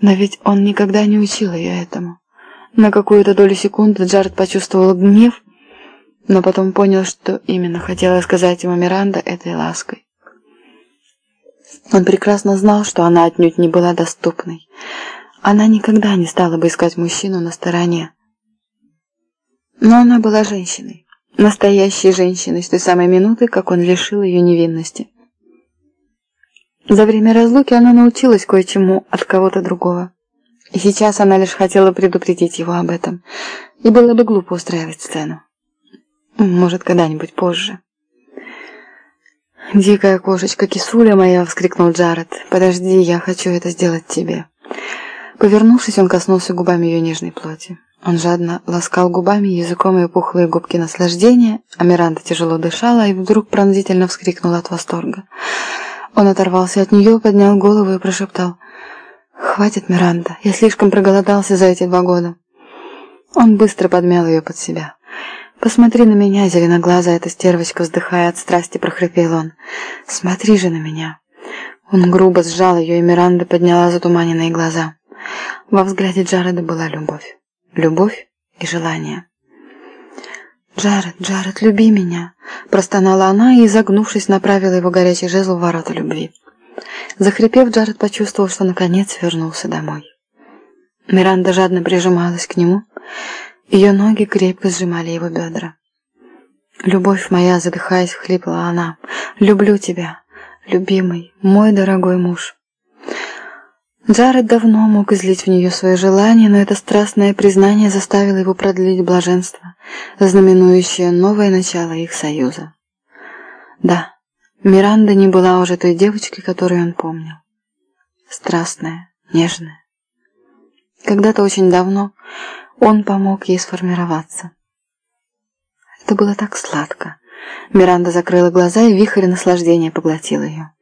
Но ведь он никогда не учил ее этому. На какую-то долю секунды Джаред почувствовал гнев, но потом понял, что именно хотела сказать ему Миранда этой лаской. Он прекрасно знал, что она отнюдь не была доступной. Она никогда не стала бы искать мужчину на стороне. Но она была женщиной. Настоящей женщиной с той самой минуты, как он лишил ее невинности. За время разлуки она научилась кое-чему от кого-то другого. И сейчас она лишь хотела предупредить его об этом. И было бы глупо устраивать сцену. Может, когда-нибудь позже. «Дикая кошечка, кисуля моя!» — вскрикнул Джаред. «Подожди, я хочу это сделать тебе». Повернувшись, он коснулся губами ее нежной плоти. Он жадно ласкал губами языком ее пухлые губки наслаждения, а тяжело дышала и вдруг пронзительно вскрикнула от восторга. Он оторвался от нее, поднял голову и прошептал «Хватит, Миранда, я слишком проголодался за эти два года». Он быстро подмял ее под себя. «Посмотри на меня, зеленоглазая эта стервочка, вздыхая от страсти, прохрипел он. Смотри же на меня». Он грубо сжал ее, и Миранда подняла затуманенные глаза. Во взгляде Джареда была любовь. Любовь и желание. «Джаред, Джаред, люби меня!» Простонала она и, изогнувшись, направила его горячий жезл в ворота любви. Захрипев, Джаред почувствовал, что наконец вернулся домой. Миранда жадно прижималась к нему, ее ноги крепко сжимали его бедра. «Любовь моя», задыхаясь, хлипла она, — «люблю тебя, любимый, мой дорогой муж». Джаред давно мог излить в нее свое желание, но это страстное признание заставило его продлить блаженство, знаменующее новое начало их союза. Да, Миранда не была уже той девочкой, которую он помнил. Страстная, нежная. Когда-то очень давно он помог ей сформироваться. Это было так сладко. Миранда закрыла глаза, и вихрь наслаждения поглотил ее.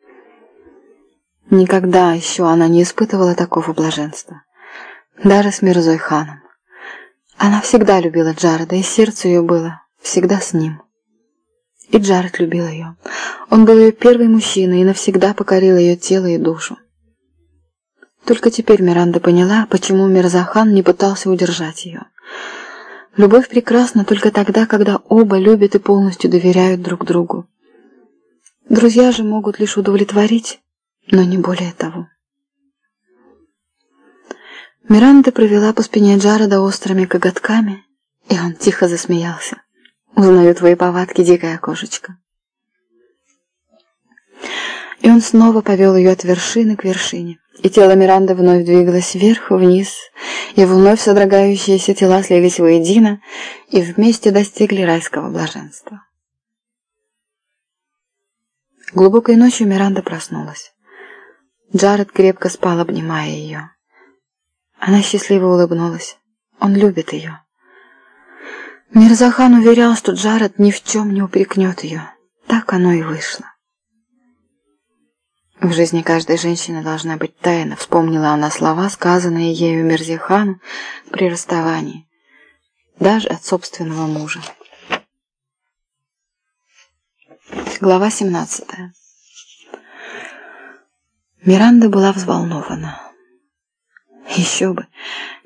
Никогда еще она не испытывала такого блаженства. Даже с Мирзой ханом. Она всегда любила Джареда, и сердце ее было всегда с ним. И Джаред любил ее. Он был ее первый мужчина и навсегда покорил ее тело и душу. Только теперь Миранда поняла, почему Мирзахан не пытался удержать ее. Любовь прекрасна только тогда, когда оба любят и полностью доверяют друг другу. Друзья же могут лишь удовлетворить но не более того. Миранда провела по спине Джареда острыми коготками, и он тихо засмеялся. «Узнаю твои повадки, дикая кошечка». И он снова повел ее от вершины к вершине, и тело Миранды вновь двигалось вверх и вниз, и вновь содрогающиеся тела слились воедино и вместе достигли райского блаженства. Глубокой ночью Миранда проснулась. Джаред крепко спал, обнимая ее. Она счастливо улыбнулась. Он любит ее. Мирзахан уверял, что Джаред ни в чем не упрекнет ее. Так оно и вышло. В жизни каждой женщины должна быть тайна, вспомнила она слова, сказанные ею Мирзихану при расставании, даже от собственного мужа. Глава семнадцатая. Миранда была взволнована. Еще бы.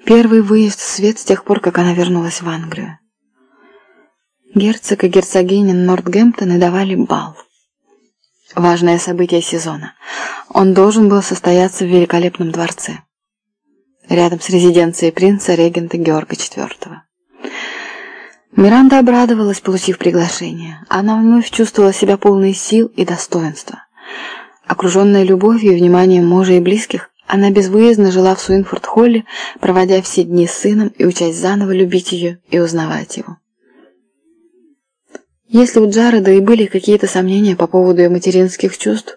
Первый выезд в свет с тех пор, как она вернулась в Англию. Герцог и герцогиня Нортгемптона давали бал. Важное событие сезона. Он должен был состояться в великолепном дворце. Рядом с резиденцией принца регента Георга IV. Миранда обрадовалась, получив приглашение. Она вновь чувствовала себя полной сил и достоинства. Окруженная любовью и вниманием мужа и близких, она безвыездно жила в Суинфорд-Холле, проводя все дни с сыном и учась заново любить ее и узнавать его. Если у Джареда и были какие-то сомнения по поводу ее материнских чувств,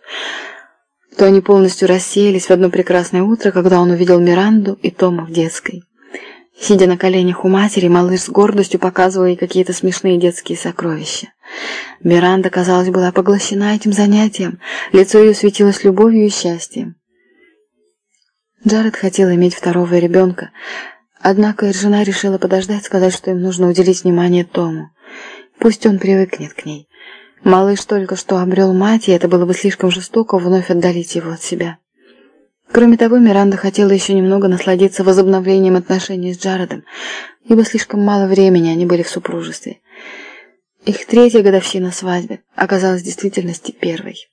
то они полностью рассеялись в одно прекрасное утро, когда он увидел Миранду и Тома в детской. Сидя на коленях у матери, малыш с гордостью показывал ей какие-то смешные детские сокровища. Миранда, казалось, была поглощена этим занятием, лицо ее светилось любовью и счастьем. Джаред хотел иметь второго ребенка, однако жена решила подождать, сказать, что им нужно уделить внимание Тому. Пусть он привыкнет к ней. Малыш только что обрел мать, и это было бы слишком жестоко вновь отдалить его от себя. Кроме того, Миранда хотела еще немного насладиться возобновлением отношений с Джаредом, ибо слишком мало времени они были в супружестве. Их третья годовщина свадьбы оказалась в действительности первой.